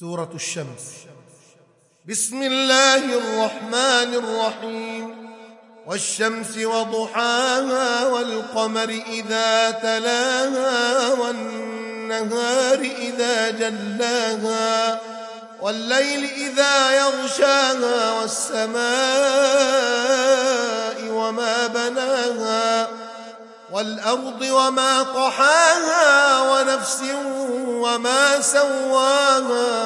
سورة الشمس. بسم الله الرحمن الرحيم. والشمس وضحاها والقمر إذا تلاها والنهار إذا جلاها والليل إذا يغشاها والسماء وما بناها والأرض وما طحاها ونفس وما سواها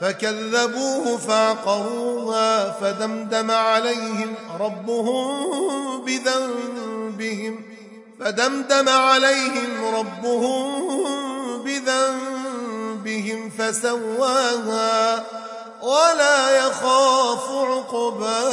فكذبوه فعقروها فدمدم عليهم ربهم بذنبهم فدمدم عليهم ربهم بذنبهم فسواها ولا يخاف عقباها